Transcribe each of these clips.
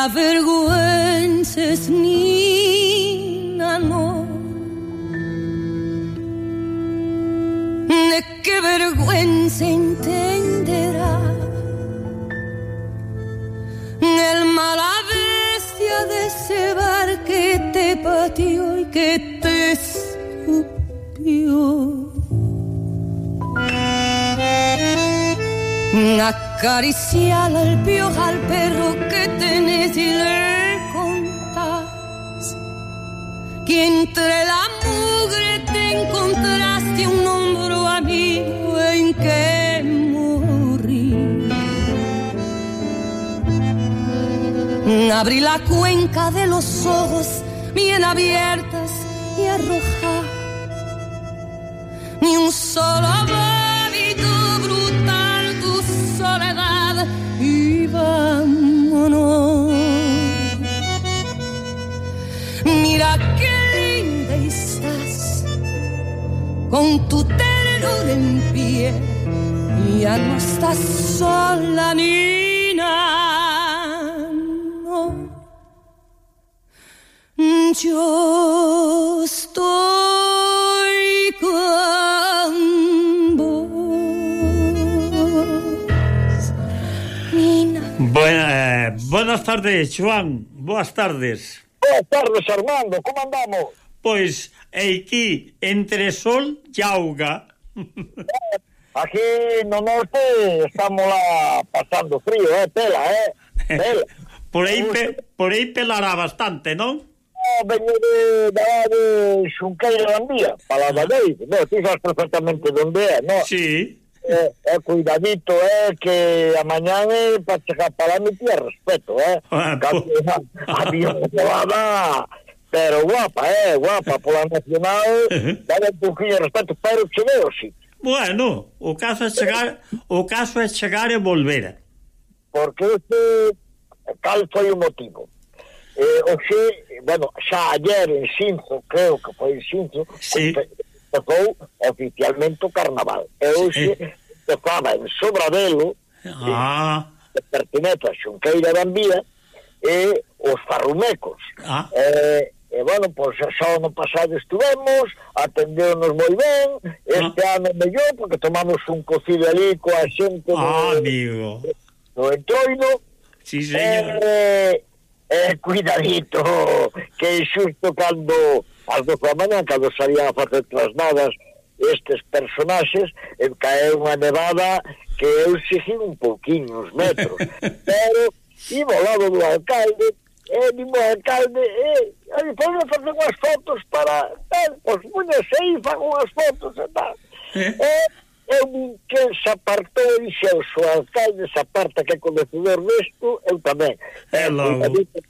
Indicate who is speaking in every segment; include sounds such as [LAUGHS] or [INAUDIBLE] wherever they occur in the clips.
Speaker 1: Te avergüences, niña, no. De qué vergüenza entenderá el mala bestia de ese bar que te pateó y que te escupió. Acariciar al piojo al perro que y le contás que entre la mugre te encontraste un hombro amigo en que morir. Abrí la cuenca de los ojos bien abiertas y arrojar ni un solo hábito brutal tu soledad y vámonos. Con tu ternura en pie. Ya no estás sola, Nina. No. Yo estoy con vos, Nina.
Speaker 2: Buena- eh, buenas tardes, Joan. Boas tardes.
Speaker 3: Boas tardes, Armando, como andamos?
Speaker 2: Pois, Aquí, entre sol y auga.
Speaker 3: Aquí no norte estamos lá pasando frío, eh, pela, eh, pela. [LAUGHS]
Speaker 2: Por aí, pe, por aí pelará bastante, non?
Speaker 3: Ah, veño de, da de Xunqueira de Andía, para la Badeira, no, ti sabes perfectamente donde é, non?
Speaker 2: Sí.
Speaker 3: Eh, eh, cuidadito, eh, que a mañá eh, para chegar para mi tía respeto, eh.
Speaker 2: Ah,
Speaker 3: Cambio,
Speaker 2: po...
Speaker 3: a, a, Pero guapa, eh, guapa pola [LAUGHS] nacional, dale un poquinho de respeto, pero chegou, sí.
Speaker 2: Bueno, o caso é chegar, o caso é chegar e volver.
Speaker 3: Porque este, cal foi o motivo? Eh, oxe, bueno, xa ayer en Sinzo, creo que foi en Sinzo,
Speaker 2: sí.
Speaker 3: tocou oficialmente o carnaval. E hoxe
Speaker 2: sí.
Speaker 3: tocaba en Sobradelo,
Speaker 2: ah.
Speaker 3: que pertenece a Xunqueira Bambía, e os farrumecos.
Speaker 2: Ah.
Speaker 3: Eh, E, bueno, pois pues, xa no pasado estuvemos, atendeu-nos moi ben, este ah. ano mellor, porque tomamos un cocido ali coa xente
Speaker 2: ah,
Speaker 3: do,
Speaker 2: amigo.
Speaker 3: do entroido.
Speaker 2: Sí, señor.
Speaker 3: Eh, eh, cuidadito, que xusto cando, algo da mañan, cando salían a facer trasnadas, estes personaxes eh, cae unha nevada que eu exigí un pouquinho, uns metros [LAUGHS] pero iba ao lado do alcalde e dimo alcalde, e, e podemos facer unhas fotos para Eh, pois muñase aí, fan unhas fotos e tal.
Speaker 2: Eh?
Speaker 3: E eu vin que se apartou e se o alcalde se aparta que é conhecedor desto, eu tamén.
Speaker 2: É logo.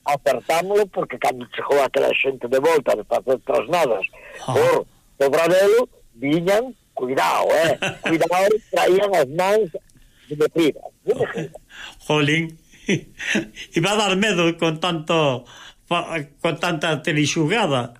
Speaker 3: Apertámoslo porque cando chegou aquela xente de volta de facer trasnadas
Speaker 2: oh.
Speaker 3: por Dobradelo, viñan, cuidado, eh, cuidado, traían as mans de metidas.
Speaker 2: Jolín, [LAUGHS] Iba a dar medo con tanto con tanta telexugada.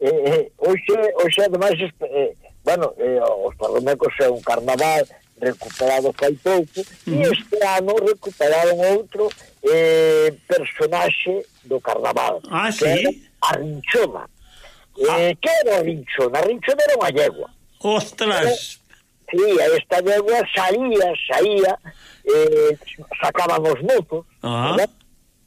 Speaker 3: Eh, eh, hoxe, hoxe ademais, eh, bueno, eh, os parromecos é un carnaval recuperado fai pouco e este ano recuperaron outro eh, personaxe do carnaval
Speaker 2: ah,
Speaker 3: que
Speaker 2: sí?
Speaker 3: era a Rinchona ah. eh, que era a Rinchona? a Rinchona era unha yegua
Speaker 2: ostras
Speaker 3: cría esta yegua saía, saía, eh, sacaban os mozos,
Speaker 2: ah.
Speaker 3: ¿verdad?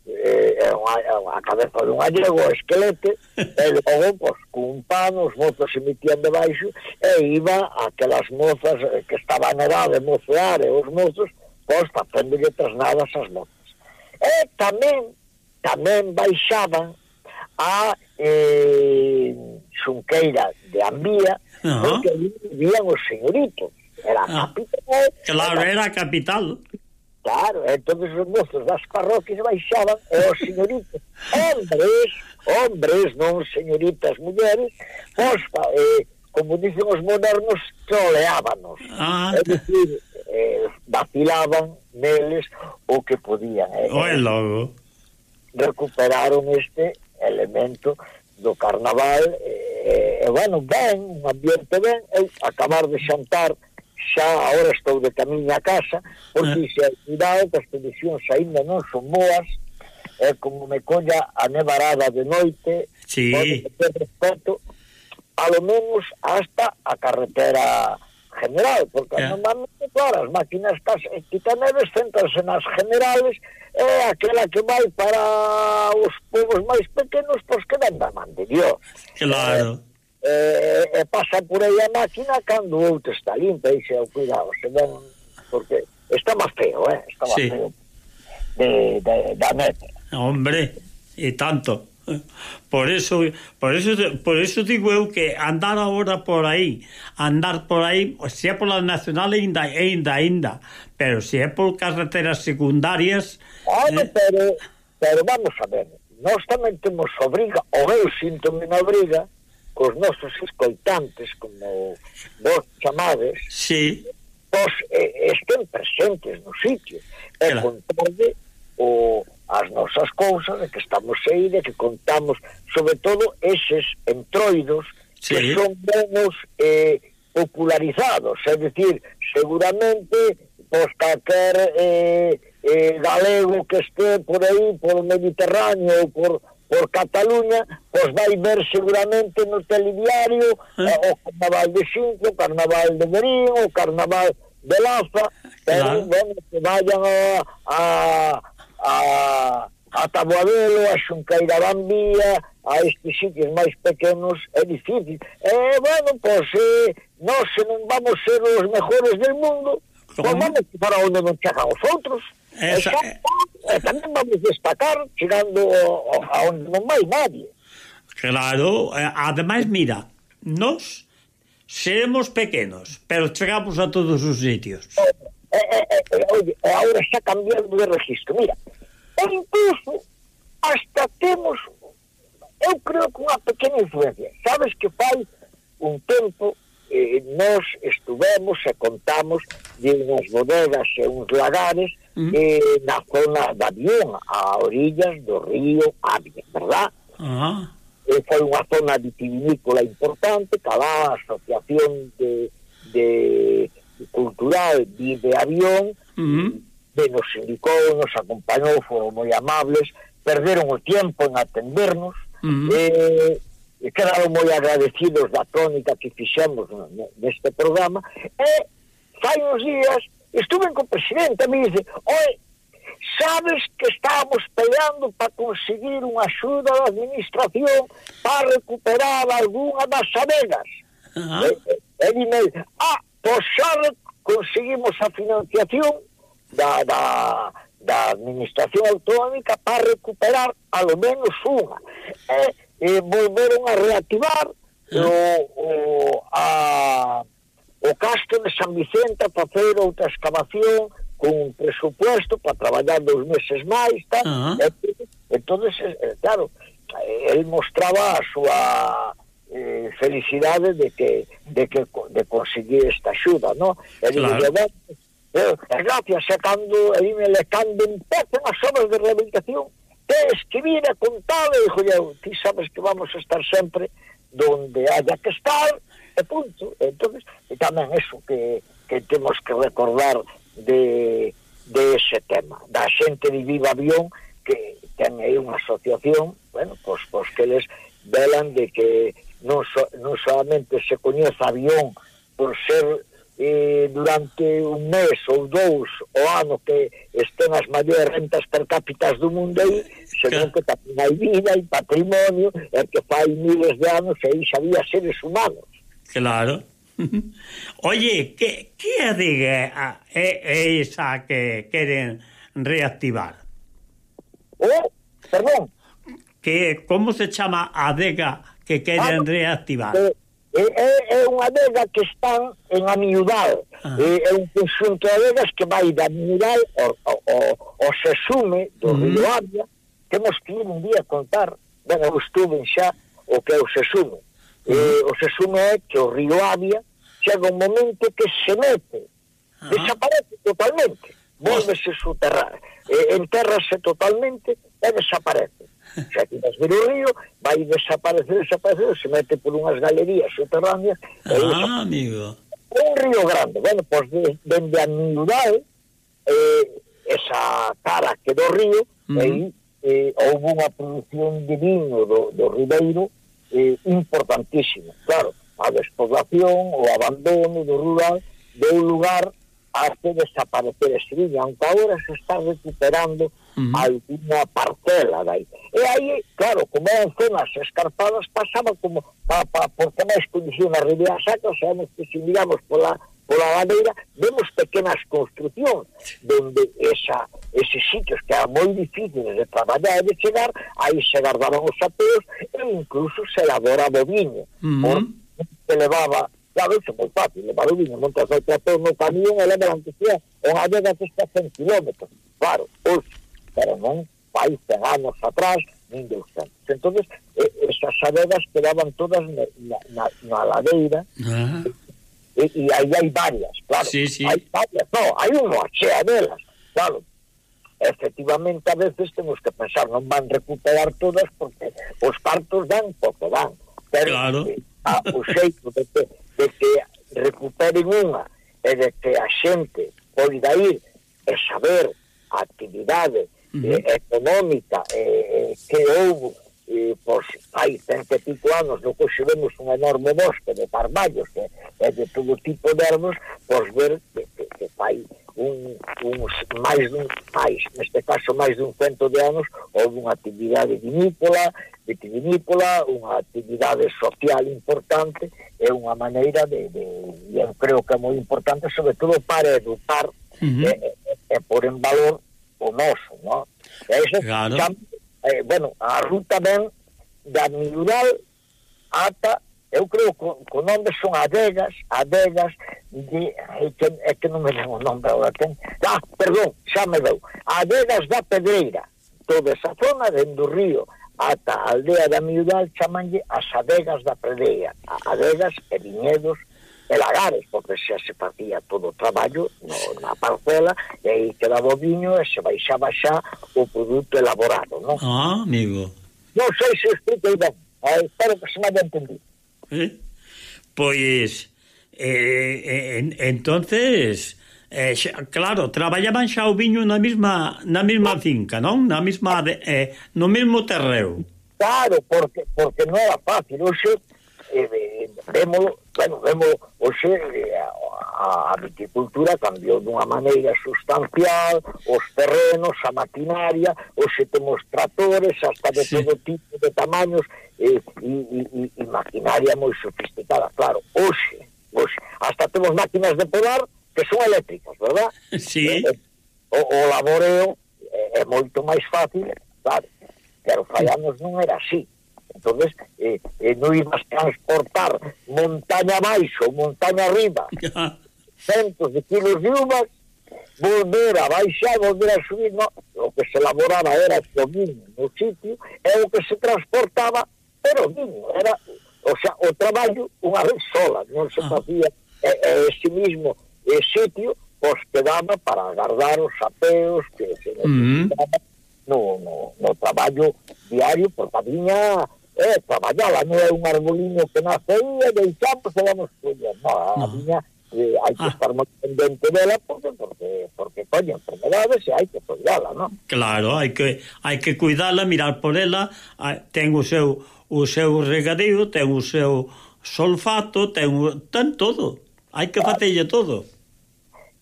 Speaker 3: eh, a, a cabeza dunha yegua o esquelete [LAUGHS] e logo, pois, cun pan os mozos se metían debaixo e iba aquelas mozas eh, que estaban na edade mocear e os mozos pois facéndolle trasnadas as mozas e tamén tamén baixaban a eh, xunqueira de Ambía
Speaker 2: Ajá.
Speaker 3: porque allí vivían os señoritos, era
Speaker 2: ah.
Speaker 3: capital.
Speaker 2: Claro, era, a capital.
Speaker 3: Claro, entonces os mozos das parroquias baixaban oh, e os señoritos, hombres, hombres, non señoritas mulleres, os, eh, como dicen os modernos, troleábanos.
Speaker 2: Ah,
Speaker 3: é dicir, eh, vacilaban neles o que podían. Eh,
Speaker 2: Oi, logo.
Speaker 3: Recuperaron este elemento do carnaval e, e bueno, ben, un ambiente ben eu acabar de xantar xa agora estou de camiño a casa pois
Speaker 2: eh.
Speaker 3: porque se cuidado que as condicións aínda non son boas é como me colla a nevarada de noite
Speaker 2: sí.
Speaker 3: pode ter respeto a lo menos hasta a carretera general, porque
Speaker 2: yeah.
Speaker 3: normalmente, claro, as máquinas eh, que titaneves centranse nas generales é aquela que vai para os povos máis pequenos, pois que ven da man de Dios.
Speaker 2: Claro.
Speaker 3: E, e, e pasa por aí a máquina cando o outro está limpa e se, oh, cuidado, se ven, porque está máis feo, eh? está máis
Speaker 2: sí.
Speaker 3: feo de, de, da neta.
Speaker 2: Hombre, e tanto. [LAUGHS] Por eso, por eso, por eso digo eu que andar agora por aí, andar por aí, se é pola nacional ainda, ainda, eh, ainda, pero se é por carreteras secundarias...
Speaker 3: Olha,
Speaker 2: eh...
Speaker 3: pero, pero vamos a ver, nós tamén temos obriga, ou eu sinto na obriga, cos nosos escoitantes, como vos chamades,
Speaker 2: sí.
Speaker 3: vos eh, estén presentes no sitio, e
Speaker 2: claro.
Speaker 3: contarde o as nosas cousas, de que estamos aí, de que contamos, sobre todo, eses entroidos
Speaker 2: sí.
Speaker 3: que son menos eh, popularizados, é dicir, seguramente, pois calquer eh, eh, galego que este por aí, por Mediterráneo ou por por Cataluña, pois vai ver seguramente no telediario
Speaker 2: ah.
Speaker 3: eh, o Carnaval de Xinto, o Carnaval de Verín, o Carnaval de Laza,
Speaker 2: claro.
Speaker 3: pero, bueno, que vayan a, a a, a Taboadelo, a Xunqueira Bambía, a estes sitios máis pequenos, é difícil. E, bueno, pois, eh, nós se non vamos ser os mejores del mundo, pois vamos para onde non chegan os outros.
Speaker 2: Esa...
Speaker 3: E, xa, e tamén vamos destacar chegando a onde non vai nadie.
Speaker 2: Claro, ademais, mira, nós seremos pequenos, pero chegamos a todos os sitios.
Speaker 3: E, e, e, e, oye, e, e, e, e, e, e, e, ou incluso hasta temos, eu creo que unha pequena influencia. Sabes que fai un tempo eh, nós estuvemos e eh, contamos de unhas bodegas e uns lagares
Speaker 2: uh -huh.
Speaker 3: eh, na zona da Viena, a orillas do río Avia, verdad?
Speaker 2: Uh -huh.
Speaker 3: eh, foi unha zona vitivinícola importante, cada asociación de, de cultural Vive Avión,
Speaker 2: uh
Speaker 3: -huh ben nos indicou, nos acompañou, foron moi amables, perderon o tiempo en atendernos,
Speaker 2: uh -huh.
Speaker 3: eh, e quedaron moi agradecidos da crónica que fixemos neste programa, e fai uns días estuve co presidente e me dice, oi, sabes que estábamos peleando para conseguir unha axuda da administración para recuperar algunha das adegas.
Speaker 2: Uh -huh.
Speaker 3: E, e, e dime, ah, pois xa conseguimos a financiación da, da, da administración autonómica para recuperar a lo menos unha e, eh, e eh, volveron a reactivar o, o, a, o castro de San Vicente a facer outra excavación con un presupuesto para traballar dous meses máis tal,
Speaker 2: uh -huh.
Speaker 3: e, entonces eh, claro el mostraba a súa eh, felicidade de que de que de conseguir esta axuda, ¿no? E
Speaker 2: claro.
Speaker 3: digo, bueno, Eh, e gracias a cando, a dime, cando empecen as obras de rehabilitación, tes que vir a contar, e dixo, eu, ti sabes que vamos a estar sempre donde haya que estar, e punto. Entonces, e tamén eso que, que temos que recordar de, de ese tema, da xente de Viva Avión, que ten aí unha asociación, bueno, pois, pois que les velan de que non, so, non solamente se coñece avión por ser eh, durante un mes ou dous o ano que estén as maiores rentas per cápitas do mundo aí, senón que tamén hai vida e patrimonio, e que fai miles de anos e aí sabía seres humanos.
Speaker 2: Claro. [LAUGHS] Oye, que, que adega é, é esa que queren reactivar?
Speaker 3: Oh, perdón.
Speaker 2: Que, como se chama adega que queren
Speaker 3: ah,
Speaker 2: reactivar?
Speaker 3: Que, é, é, é unha adega que están en Amiudal.
Speaker 2: Ah.
Speaker 3: É, é un conxunto de adegas que vai da Amiudal ao, ao, ao Sesume do
Speaker 2: mm.
Speaker 3: Río Avia. Temos que ir un día a contar, ben, eu estuve xa o que é o Sesume. Mm. Eh, o Sesume é que o Río Avia chega un momento que se mete,
Speaker 2: ah.
Speaker 3: desaparece totalmente, volvese soterrar, eh, entérrase totalmente e desaparece. [LAUGHS] Xa que das ver o río, vai desaparecer, desaparecer, se mete por unhas galerías subterráneas.
Speaker 2: Ah, amigo.
Speaker 3: Un río grande. Bueno, pois pues, dende a miudade, eh, esa cara que do río, mm. aí eh, houve unha produción de vino do, do Ribeiro eh, importantísima. Claro, a despoblación, o abandono do rural, deu lugar hace desaparecer ese viño, aunque agora se está recuperando uh -huh. alguna parcela dai. E aí, claro, como eran zonas escarpadas, pasaba como pa, pa, porque máis condición a Ribeira Sacra, sabemos que se miramos pola, pola ladeira, vemos pequenas construccións donde esa, eses sitios que eran moi difíciles de traballar e de chegar, aí se guardaban os apeos e incluso se elaboraba o viño. Uh -huh. Por, que levaba Claro, iso é moi fácil, portabil, la viño, în o sa, no un camionele de la sea o avea de aceștia 100 km, Claro, os, pero no, 100 anos atrás, ninguén sen. Entonces, eh, esas adegas quedaban todas na, na, na ladeira, ah. e, e aí hai varias, claro.
Speaker 2: Sí, sí.
Speaker 3: Hai varias, no, hai unha chea delas, claro, efectivamente a veces temos que pensar non van recuperar todas porque os partos dan porque dan pero
Speaker 2: claro.
Speaker 3: a, o xeito de que de que recuperen unha e de que a xente poida ir e saber a actividade uh -huh. eh, económica eh, que houve e pois, hai cento e pico anos no que vemos un enorme bosque de parballos e, e de todo tipo de ermos pois ver que, que, que fai un, uns máis dun máis, neste caso máis dun cento de anos houve unha actividade vinícola vitivinícola, unha actividade social importante e unha maneira de, de eu creo que é moi importante sobre todo para educar uh -huh. Eh, e, eh, e, eh, e por en valor o noso, non? E iso claro. xa, eh, bueno, a ruta ben da Miural ata eu creo que o nome son adegas, adegas de, é que, é que non me lembro o nome agora ten, ah, perdón, xa me deu adegas da Pedreira toda esa zona dentro do río ata a aldea da Miudal chamanlle as adegas da predea, adegas e viñedos e lagares, porque xa se facía todo o traballo no, na parcela e aí quedaba o viño e se baixaba xa o produto elaborado, non?
Speaker 2: Ah, amigo.
Speaker 3: Non sei se expliquei ben, eh, espero que se me haya entendido.
Speaker 2: Eh? Pois, eh, eh en, entonces, Eh, xa, claro, traballaban xa o viño na mesma na mesma finca, non? Na mesma de, eh, no mesmo terreo.
Speaker 3: Claro, porque porque non era fácil, hoxe eh, vemos, bueno, vémolo hoxe eh, a, a viticultura cambiou dunha maneira sustancial, os terrenos, a maquinaria, hoxe temos tratores, hasta de sí. todo tipo de tamaños e, e, e, e maquinaria moi sofisticada, claro, hoxe, hoxe hasta temos máquinas de podar que son eléctricos, verdad? [LAUGHS]
Speaker 2: Sí.
Speaker 3: Eh, eh, o, o laboreo eh, é moito máis fácil, claro, pero fallanos non era así. entonces eh, eh, non ibas transportar montaña baixo, montaña arriba, [LAUGHS] centos de kilos de uvas, volver a baixar, volver a subir, no, o que se elaboraba era o viño no sitio, e o que se transportaba era o viño, era o, sea, o traballo unha vez sola, non se ah. facía e, e, ese mismo e sitio pois quedaba para agardar os apeos que se mm-hmm. necesitaba no, no, no traballo diario, porque a viña é eh, traballala, non é un arboliño que nace aí e deixamos e vamos coñer. No, a no. viña eh, hai que ah. estar moi pendente dela porque, porque, porque coño, enfermedades e hai que cuidala, non?
Speaker 2: Claro, hai que, hai que cuidala, mirar por ela, ten o seu, o seu regadío, ten o seu solfato, ten, ten todo. Hai que claro. facelle todo.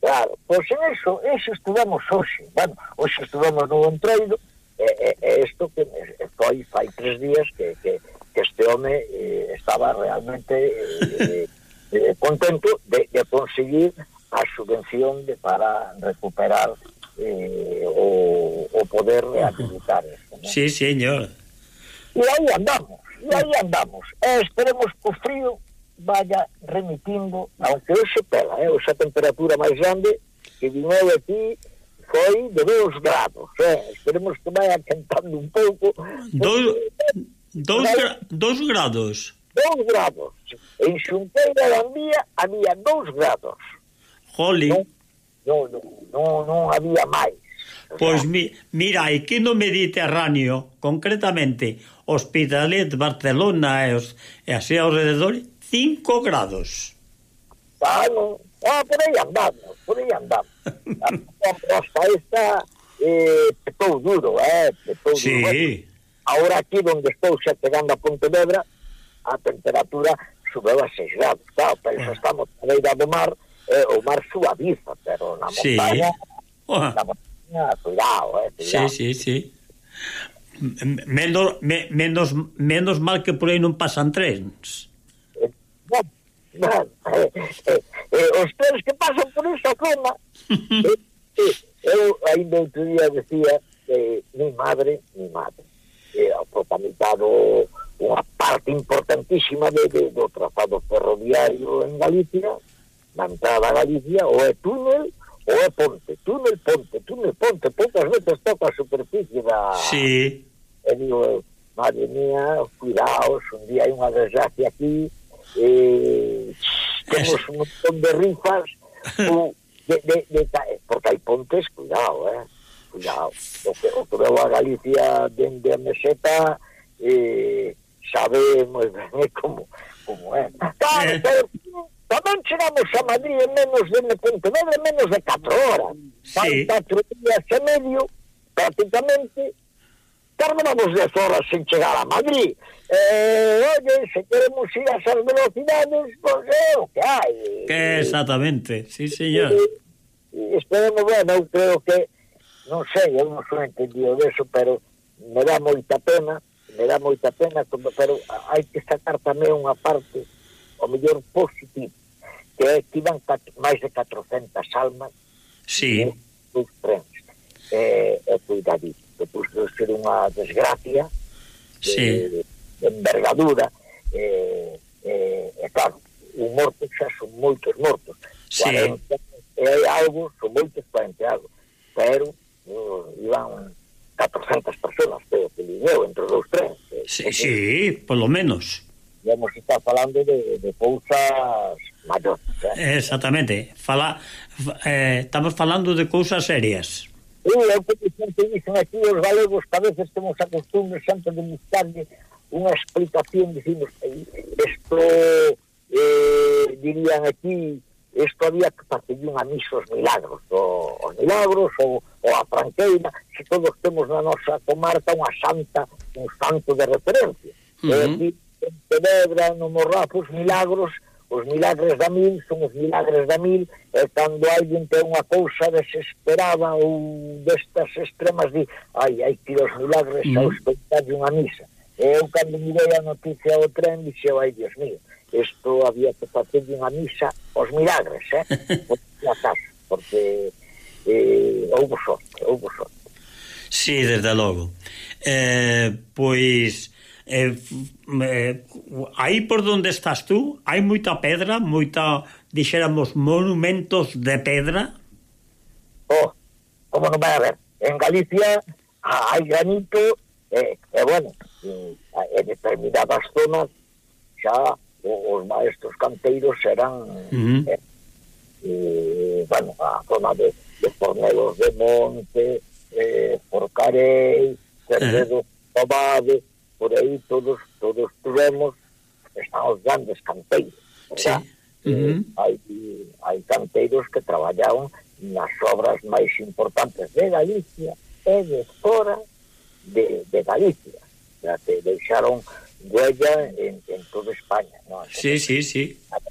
Speaker 3: Claro, pois en eso, eso estudamos hoxe. Bueno, hoxe estudamos no entreiro, e, e, e isto que foi fai tres días que, que, que este home eh, estaba realmente eh, eh, contento de, de conseguir a subvención de, para recuperar eh, o, o poder rehabilitar esto. ¿no?
Speaker 2: Sí, señor.
Speaker 3: E aí andamos, e aí andamos. E esperemos que o frío vaya remitindo a que hoxe pela, eh? hoxe a temperatura máis grande que vinou aquí foi de 2 grados, eh? esperemos que vai acantando un pouco.
Speaker 2: 2 gra grados?
Speaker 3: 2 grados. En Xunqueira da Andía había 2 grados.
Speaker 2: Joli.
Speaker 3: Non, non, non, non, había máis.
Speaker 2: Pois mi, mira, aquí no Mediterráneo, concretamente, Hospitalet, Barcelona e, os, e así ao rededor, 5 grados.
Speaker 3: Claro, ah, por aí andamos, por aí andamos. A proposta [LAUGHS] esta eh, petou duro, eh, petou
Speaker 2: sí.
Speaker 3: duro. Bueno, ahora aquí donde estou xa chegando a Pontevedra, a temperatura subeu a 6 grados, claro, pero xa ah. estamos na beira do mar, eh, o mar suaviza, pero na montaña,
Speaker 2: ah. sí.
Speaker 3: na montaña, cuidado, eh, cuidado.
Speaker 2: Sí, sí, sí. Menos, me, menos, menos mal que por aí non pasan trens
Speaker 3: eh, eh, os peos que pasan por esa zona [LAUGHS] eh, eh, eu ainda outro día decía que mi madre, mi madre eh, ha protagonizado unha parte importantísima de, de, do trazado ferroviario en Galicia na entrada a Galicia ou é túnel ou é ponte, túnel, ponte, túnel, ponte poucas veces toca a superficie da...
Speaker 2: Sí.
Speaker 3: E digo, madre mía, cuidaos, un día hai unha desgracia aquí eh, temos un montón de rifas [LAUGHS] o, de, de, de, eh, porque hai pontes, cuidado, eh? Cuidado. O que, o que veo a Galicia dende de a meseta eh, sabe moi ben eh, como, como é.
Speaker 2: Eh.
Speaker 3: Pero tamén chegamos a Madrid en menos de me Pontevedra menos de 4 horas.
Speaker 2: Sí.
Speaker 3: 4 días e medio prácticamente tardábamos 10 horas en chegar a Madrid. Eh, oye, se queremos ir a esas velocidades, pues é o que hai.
Speaker 2: Que exactamente, sí, señor.
Speaker 3: E, e esperemos, bueno, eu creo que, non sei, eu non sou entendido deso, pero me dá moita pena, me dá moita pena, pero hai que sacar tamén unha parte, o mellor positivo, que é que iban máis de 400 almas
Speaker 2: sí.
Speaker 3: dos trens. Eh, é cuidadito que puxo ser unha desgracia de,
Speaker 2: sí.
Speaker 3: de, de envergadura eh, eh, e claro, un morto xa son moitos mortos
Speaker 2: sí.
Speaker 3: 40, e hai algo son moitos 40 algo pero uh, iban 400 personas creo que viveu entre os dous trens
Speaker 2: sí,
Speaker 3: porque,
Speaker 2: sí, polo menos
Speaker 3: vamos estar falando de, de cousas maiores eh?
Speaker 2: exactamente Fala, eh, estamos falando de cousas serias
Speaker 3: eu é o que sempre dicen aquí os galegos que a veces temos a costumbre sempre de buscarle unha explicación dicimos isto eh, dirían aquí isto había que facer unha misa os milagros o, os milagros ou, ou a franqueira se todos temos na nosa comarca unha santa un santo de referencia
Speaker 2: uh -huh.
Speaker 3: e aquí en Pedebra, no Morrafos, pois, milagros Os milagres da mil son os milagres da mil e cando alguén ten unha cousa desesperada ou destas extremas di ai, hai que os milagres ao espetar unha misa. E eu cando mirei a noticia ao tren dixe, ai, Dios mío, isto había que facer unha misa os milagres, eh? [LAUGHS] Porque, acaso, porque eh, houve sorte, houve sorte.
Speaker 2: Sí, desde logo. Eh, pois eh, eh, aí por donde estás tú hai moita pedra, moita dixéramos monumentos de pedra
Speaker 3: Oh, como non vai haber en Galicia ah, hai granito eh, e, eh, eh, bueno en, en determinadas zonas xa os maestros canteiros serán
Speaker 2: uh -huh.
Speaker 3: eh, eh, bueno, a zona de, de Fornelos de Monte eh, Porcarei Cerredo uh -huh. Tomade por aí todos todos tuvemos están os grandes canteiros
Speaker 2: sí.
Speaker 3: Uh
Speaker 2: -huh.
Speaker 3: Eh, hai, hai canteiros que traballaban nas obras máis importantes de Galicia e de fora de, de Galicia xa que deixaron huella en, en toda España no?
Speaker 2: sí, sí, sí.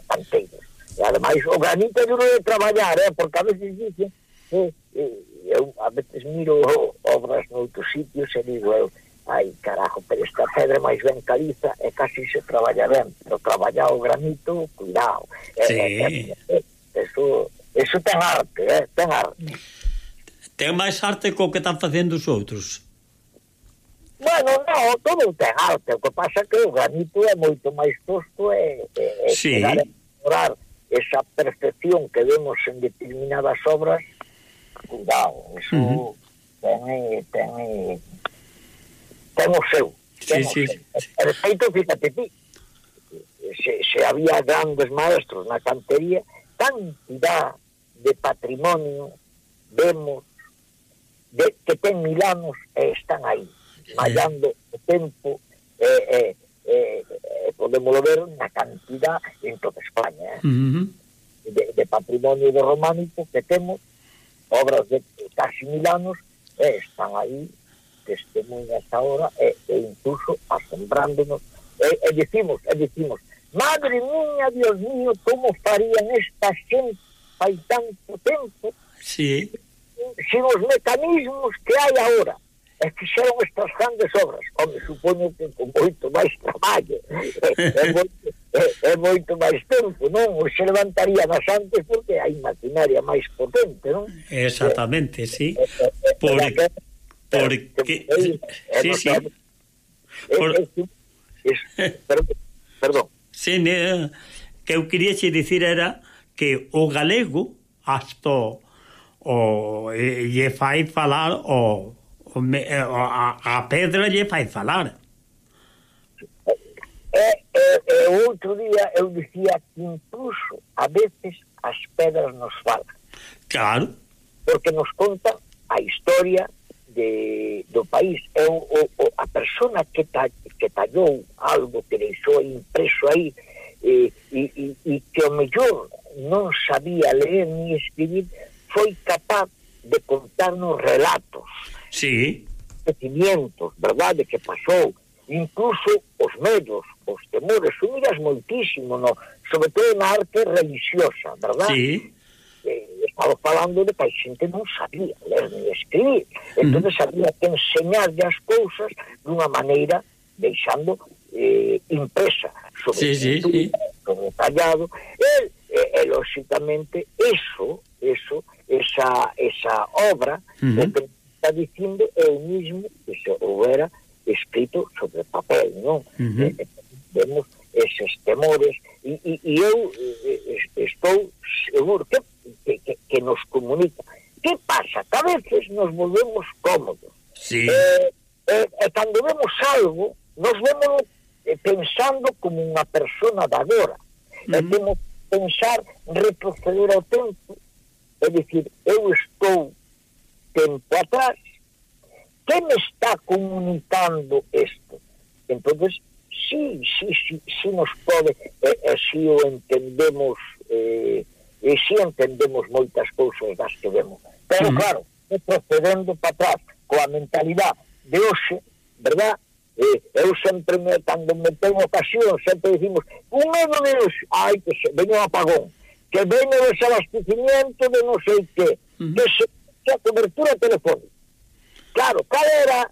Speaker 3: canteiros e ademais o granito é duro de traballar eh? porque a veces dicen eh, eh, eu a veces miro obras noutros sitios e digo eu eh, ai carajo, pero esta pedra máis ben caliza e casi se traballa ben, pero traballa o granito, cuidado.
Speaker 2: Sí.
Speaker 3: E, e, eso, eso ten arte, eh? ten arte.
Speaker 2: Ten máis arte co que están facendo os outros.
Speaker 3: Bueno, non, todo ten arte, o que pasa que o granito é moito máis tosto e, e,
Speaker 2: sí.
Speaker 3: e explorar esa perfección que vemos en determinadas obras, cuidado, eso
Speaker 2: uh -huh.
Speaker 3: ten, eh, ten, eh, ten o seu. Ten
Speaker 2: sí,
Speaker 3: o seu.
Speaker 2: sí.
Speaker 3: E de feito, fíjate ti, se, se había grandes maestros na cantería, cantidad de patrimonio vemos de, que ten mil anos e están aí, mallando o tempo e, e, e, e podemos ver na cantidad en toda España eh?
Speaker 2: uh -huh.
Speaker 3: de, de patrimonio de románico que temos obras de casi mil anos e están aí testemunha esa hora e, e incluso asombrándonos e, e decimos, e decimos madre mía, Dios mío como farían esta xente fai tanto tempo
Speaker 2: sí.
Speaker 3: sin os mecanismos que hai agora e xeron estas grandes obras. Home, supoño que con moito máis traballo é, eh, moito, é, eh, é moito máis tempo non os levantaría máis antes porque hai maquinaria máis potente non?
Speaker 2: exactamente, si sí
Speaker 3: eh, e,
Speaker 2: Porque... Sí, sí. Por...
Speaker 3: Perdón.
Speaker 2: Sí, ne, que eu quería che dicir era que o galego hasta o lle fai falar o, o, o a, a pedra lle fai falar.
Speaker 3: E, e, e outro día eu dicía que incluso a veces as pedras nos falan.
Speaker 2: Claro.
Speaker 3: Porque nos conta a historia de, do país é o, o, a persona que, ta, que tallou algo que deixou impreso aí e, e, e, e que o mellor non sabía ler ni escribir foi capaz de contarnos relatos
Speaker 2: sí.
Speaker 3: sentimientos, verdade que pasou incluso os medos, os temores, sumidas moitísimo, no, sobre todo na arte religiosa, verdad?
Speaker 2: Sí
Speaker 3: estaba falando de paixón xente non sabía ler ni escribir. Entón, mm. había que enseñarlle as cousas dunha maneira deixando eh, impresa sobre
Speaker 2: sí, sí, sí.
Speaker 3: sobre tallado. E, e, eh, e, eh, lóxicamente, eso, eso, esa, esa obra,
Speaker 2: uh
Speaker 3: o que está dicindo é o mismo que se houbera escrito sobre papel, non?
Speaker 2: Uh
Speaker 3: eh, -huh. e, vemos eses temores, e, e, e eu estou seguro que que, que, que nos comunica. Que pasa? Que a veces nos volvemos cómodos.
Speaker 2: Sí.
Speaker 3: Eh, eh, e cando vemos algo, nos vemos eh, pensando como unha persona de agora. Mm.
Speaker 2: E
Speaker 3: temos pensar, retroceder ao tempo, é dicir, eu estou tempo atrás, que me está comunicando isto? entonces sí, sí, sí, sí nos pode, eh, eh así o entendemos eh, e si entendemos moitas cousas das que vemos. Pero
Speaker 2: uh
Speaker 3: claro, procedendo para atrás coa mentalidade de hoxe, verdad? Eh, eu sempre me, cando me tengo ocasión, sempre dicimos, un medo de hoxe, ai, que se, veño apagón, que veño desabastecimiento de non sei que,
Speaker 2: uh
Speaker 3: que se que a cobertura telefónica. Claro, cal era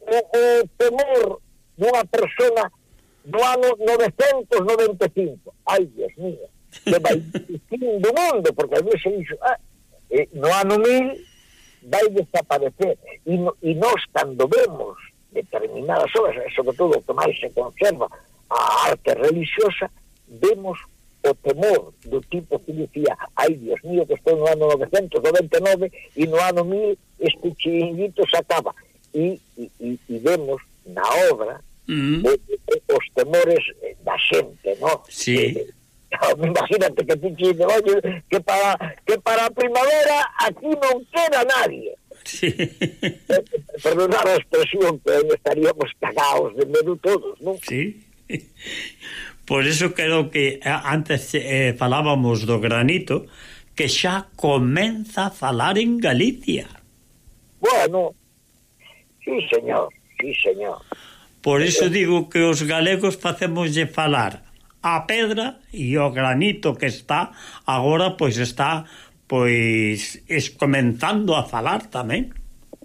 Speaker 3: o, o temor dunha persona no ano 995? Ai, Dios mío, de fin do mundo, porque a se dixo, ah, eh, no ano 1000 vai desaparecer. E, no, e nós, cando vemos determinadas obras, sobre todo o que máis se conserva, a arte religiosa, vemos o temor do tipo que dicía ai Dios mío que estou no ano 999 e no ano 1000 este chiringuito se acaba e, e, e, e vemos na obra
Speaker 2: mm.
Speaker 3: -hmm. os temores eh, da xente no?
Speaker 2: sí.
Speaker 3: Eh, [LAUGHS] Imagínate que ti chino, oye, que para, que para a primavera aquí non queda nadie.
Speaker 2: Sí. [LAUGHS]
Speaker 3: Perdonar a expresión, pero estaríamos cagados de medo todos, non?
Speaker 2: Sí. Por eso creo que eh, antes eh, falábamos do granito, que xa comeza a falar en Galicia.
Speaker 3: Bueno, sí, señor, sí, señor.
Speaker 2: Por eso digo que os galegos facemos de falar a pedra e o granito que está agora pois está pois es comenzando a falar tamén.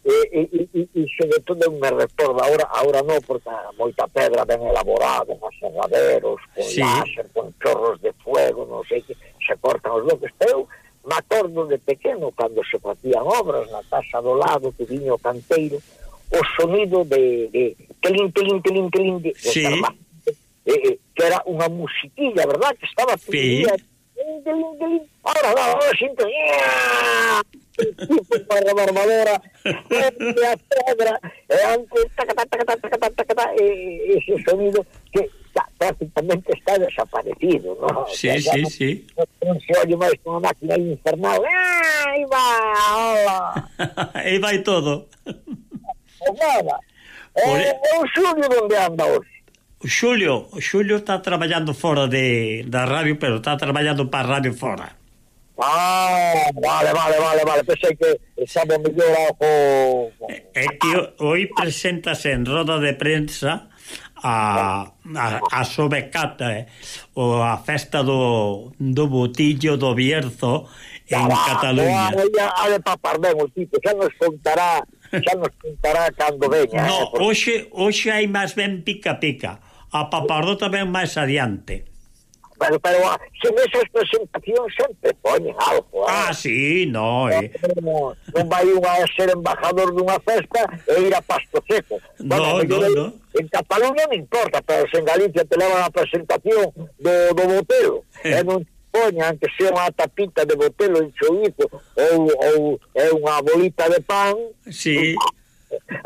Speaker 3: E, e, e, e sobre todo me recorda agora agora non porque moita pedra ben elaborada con aserraderos, con
Speaker 2: sí.
Speaker 3: láser, con chorros de fuego, non sei que se cortan os bloques, pero me acordo de pequeno cando se facían obras na casa do lado que viño o canteiro o sonido de, de telín, telín, telín, telín de, de
Speaker 2: sí.
Speaker 3: Sarmán Eh, eh, que era unha musiquilla, verdad? Que estaba...
Speaker 2: Sí.
Speaker 3: Ahora, ahora, xente... para a armadora, a pedra, e antes, taca, taca, taca, taca, e ese sonido que ya, prácticamente está desaparecido, ¿no?
Speaker 2: Sí,
Speaker 3: o sea,
Speaker 2: sí,
Speaker 3: no,
Speaker 2: sí.
Speaker 3: Non se oye máis con a máquina infernal. Aí va,
Speaker 2: Aí [LAUGHS] vai todo.
Speaker 3: Nada.
Speaker 2: Por... Eh,
Speaker 3: o xulio donde anda hoxe.
Speaker 2: Xulio, Xulio está traballando fora de, da radio, pero está traballando para radio fora.
Speaker 3: Ah, vale, vale, vale, vale. Pensei que sabe mellor o...
Speaker 2: É que hoy presentas en roda de prensa a, a, a sobecata eh, ou a festa do, do botillo do Bierzo en
Speaker 3: ah,
Speaker 2: Cataluña.
Speaker 3: Ah, a de Papardén, o tipo, xa nos contará xa nos pintará cando veña.
Speaker 2: No, eh,
Speaker 3: porque...
Speaker 2: hoxe, hoxe hai máis ben pica-pica. A papardota ben máis adiante.
Speaker 3: Pero, pero se nesas presentacións sempre poñen algo. Eh?
Speaker 2: Ah, sí, no. Eh.
Speaker 3: eh non, non vai unha ser embajador dunha festa e ir a pasto seco. Bueno,
Speaker 2: no,
Speaker 3: no,
Speaker 2: no.
Speaker 3: En Cataluña non importa, pero se en Galicia te levan a presentación do, do botelo.
Speaker 2: Eh.
Speaker 3: E non poñan que sea unha tapita de botelo en chourizo ou, ou é unha bolita de pan
Speaker 2: sí.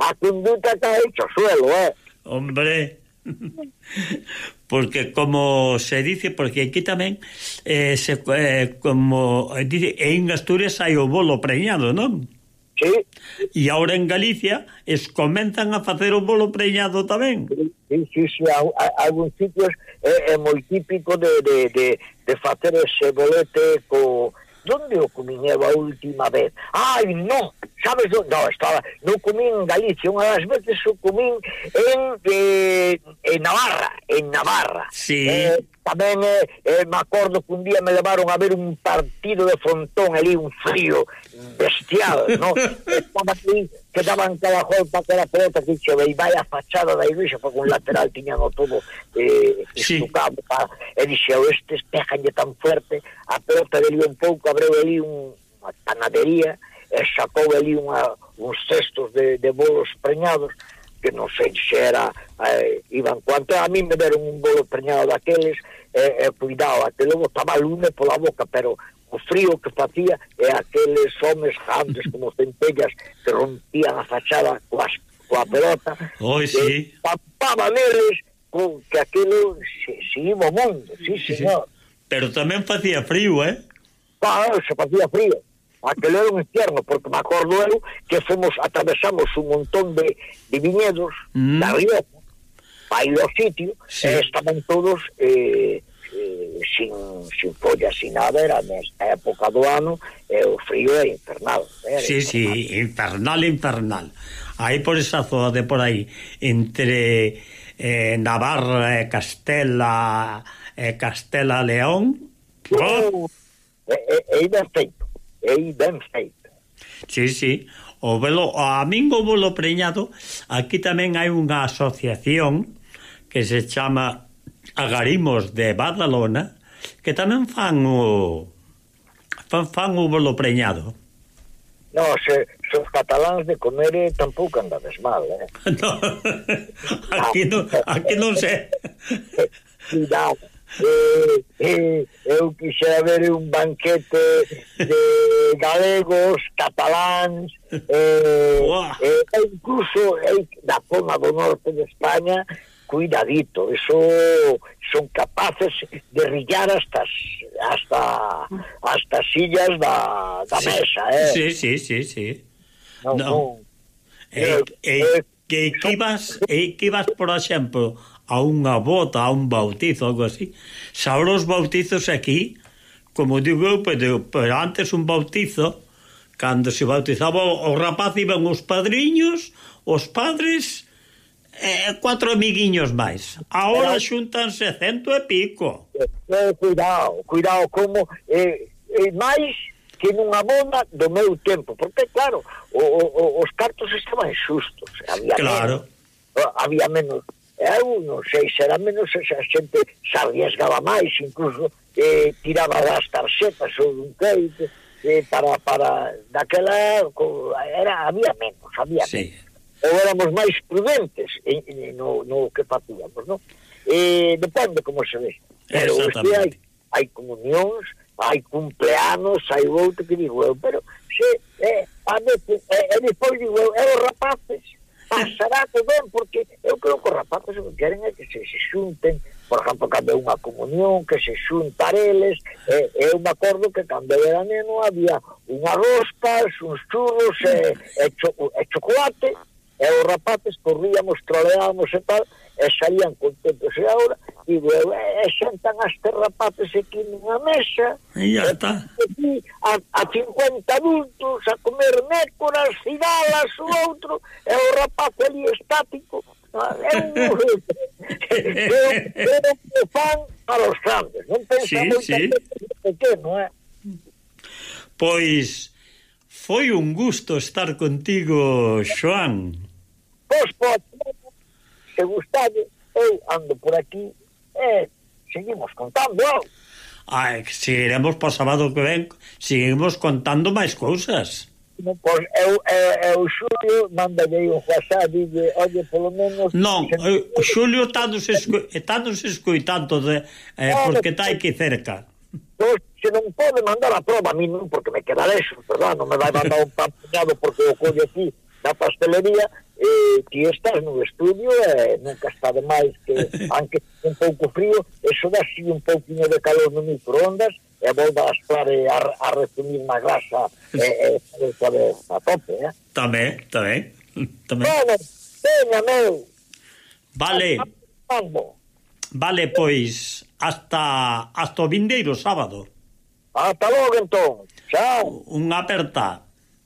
Speaker 3: a conduta está hecho suelo eh.
Speaker 2: hombre porque como se dice porque aquí tamén eh, se, eh, como dice, en Asturias hai o bolo preñado non?
Speaker 3: Sí.
Speaker 2: E agora en Galicia es comenzan a facer o bolo preñado tamén.
Speaker 3: Sí, sí, sí, a, a, algún sitios é, é moi típico de, de, de, de facer ese bolete co... Donde o comiñeu a última vez? Ai, non, sabes onde? Non, estaba, non comín en Galicia, unha das veces o comín en, eh, en Navarra, en Navarra.
Speaker 2: Sí.
Speaker 3: Eh, Tamén eh, eh, me acordo que un día me levaron a ver un partido de frontón ali, un frío bestial, ¿no? [LAUGHS] Estaba aquí, que daban cada gol para aquela pelota que chove, e vai a fachada da igrexa, porque un lateral tiñan o todo eh,
Speaker 2: sí.
Speaker 3: estucado, pa, e dixeu, estes pejanlle tan fuerte, a pelota deliu un pouco, abreu ali un, unha panadería, e sacou ali unha, uns cestos de, de bolos preñados, que non sei se era eh, iban Cuanto, a mí me deron un bolo preñado daqueles, eh, eh, cuidado, até logo estaba lume pola boca, pero o frío que facía e aqueles homes grandes como centellas que rompían a fachada coas, coa pelota
Speaker 2: Oi, sí.
Speaker 3: papaba neles con que aquilo se, se iba o mundo sí,
Speaker 2: sí,
Speaker 3: señor. sí.
Speaker 2: pero tamén facía frío, eh?
Speaker 3: Claro, se facía frío aquel era un infierno, porque me acordo eu que fomos, atravesamos un montón de, de viñedos
Speaker 2: mm.
Speaker 3: da Rioja, vai ao sitio,
Speaker 2: sí.
Speaker 3: e estaban todos eh, eh, sin, sin follas, sin nada, era nesta época do ano, e eh, o frío era infernal. Era
Speaker 2: sí, infernal. sí, infernal, infernal. Aí por esa zona de por aí, entre eh, Navarra e Castela, e Castela León, oh,
Speaker 3: e, e, e, e, e ben feito.
Speaker 2: Sí, sí. O velo, a min o bolo preñado, aquí tamén hai unha asociación que se chama Agarimos de Badalona, que tamén fan o fan, fan o bolo preñado.
Speaker 3: No, se, se os cataláns de comer eh, tampouco andades mal, eh? [LAUGHS] [LAUGHS]
Speaker 2: no, aquí, non, aquí non se...
Speaker 3: Cuidado eh, eh, eu quixera ver un banquete de galegos, cataláns, eh,
Speaker 2: Uah.
Speaker 3: eh, incluso eh, da zona do norte de España, cuidadito, eso son capaces de rillar hasta hasta hasta sillas da, da sí, mesa, eh.
Speaker 2: Sí, sí, sí, sí.
Speaker 3: No,
Speaker 2: no.
Speaker 3: no.
Speaker 2: Eh,
Speaker 3: eh,
Speaker 2: eh, eh que equivas, equivas, por exemplo, a unha bota, a un bautizo, algo así. Sabrá os bautizos aquí, como digo eu, pero, pero antes un bautizo, cando se bautizaba o rapaz iban os padriños, os padres e eh, cuatro amiguiños máis.
Speaker 3: Agora
Speaker 2: xuntanse cento e pico.
Speaker 3: Eh, eh cuidado, cuidado, como eh, eh, máis que nunha boda do meu tempo, porque claro, o, o, os cartos estaban xustos, había
Speaker 2: claro.
Speaker 3: menos, ah, había menos eu non sei, será menos se a xente se arriesgaba máis, incluso eh, tiraba das tarxetas ou dun crédito eh, para, para daquela era, había menos, había
Speaker 2: sí. menos.
Speaker 3: Ou éramos máis prudentes en, en, no, no que facíamos, non? Eh, depende como se ve. Pero este hai, hai comunións, hai cumpleanos, hai outro que digo eu, pero se, eh, a veces, e, eh, e despois digo eu, e, os rapaces, será que ben, porque eu creo que os rapaces o que queren é que se, se xunten, por exemplo, cando unha comunión, que se xuntar eles, eh, eu me acordo que cando era neno había unha rosca, uns churros e, e, cho, e chocolate, e os rapaces corríamos, troleábamos e tal, e saían contentos. E agora, digo, e, e xentan as rapaces aquí nunha mesa,
Speaker 2: e ya está.
Speaker 3: Aquí, a, a 50 adultos a comer nécoras, cigalas, o outro, e o rapaz ali estático, ah, é un [LAUGHS] pero [LAUGHS] que fan para os grandes, non pensamos
Speaker 2: sí, sí.
Speaker 3: pequeno, é?
Speaker 2: Pois foi un gusto estar contigo, Joan.
Speaker 3: Pois pode, se gustade, eu ando por aquí e seguimos contando.
Speaker 2: Ai, seguiremos para o sábado que ven, seguimos contando máis cousas.
Speaker 3: Pois eu, eu, eu Xulio mandalei un WhatsApp e dille, oye, polo menos...
Speaker 2: Non, eu, Xulio está nos, esco, está nos escoitando de, eh, porque está aquí cerca.
Speaker 3: Pois, se non pode mandar a prova a mí non, porque me queda lexo, verdad? Non me vai mandar un papuñado porque o colle aquí da pastelería eh, ti estás no estudio e eh, nunca está de máis que [LAUGHS] aunque un pouco frío eso dá así un pouquinho de calor no microondas e volva a estar eh, a, a resumir na grasa e eh, eh, sabe, a tope eh?
Speaker 2: tamén, tamén [LAUGHS] tamén.
Speaker 3: Bueno, venga meu.
Speaker 2: Vale. Vale, pois hasta, hasta o vindeiro sábado.
Speaker 3: Hasta logo entón, chao.
Speaker 2: Un aperta.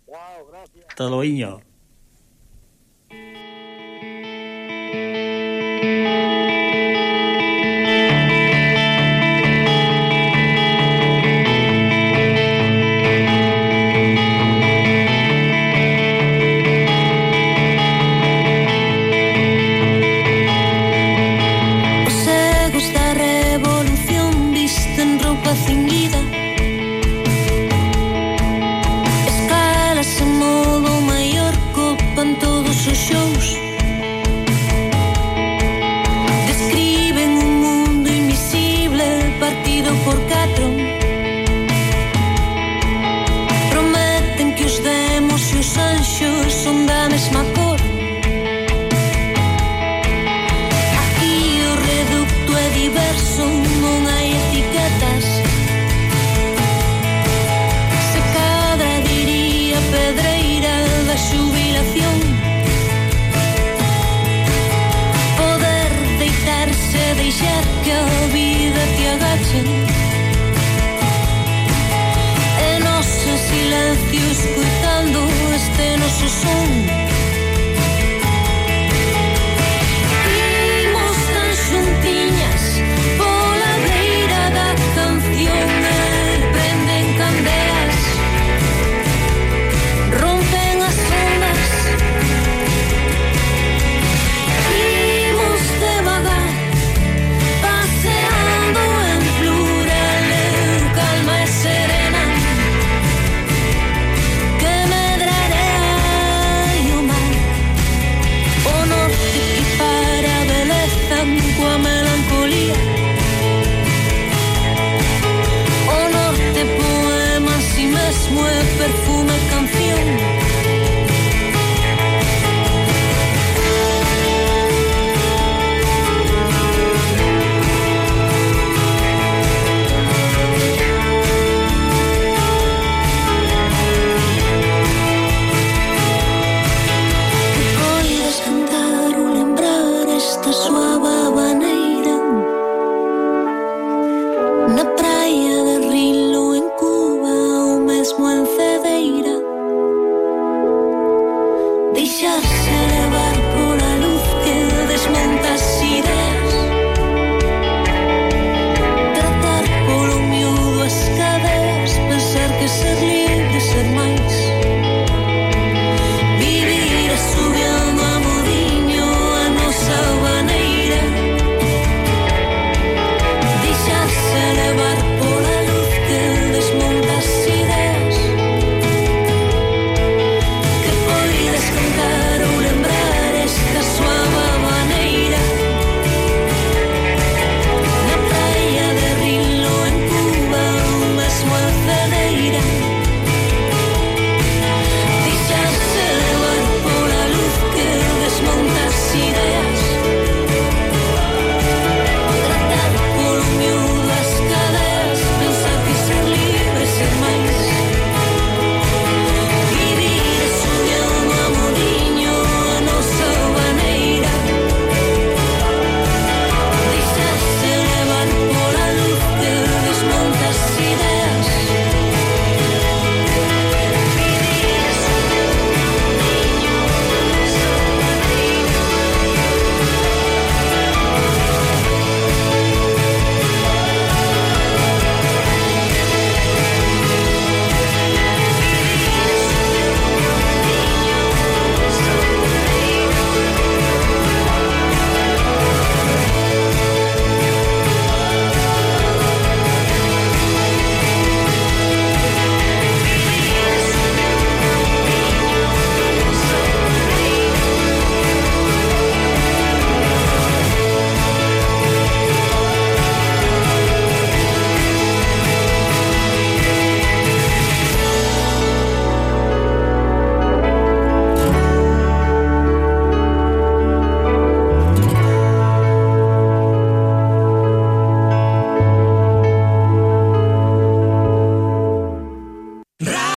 Speaker 3: Chao, gracias.
Speaker 2: Hasta
Speaker 1: Thank you.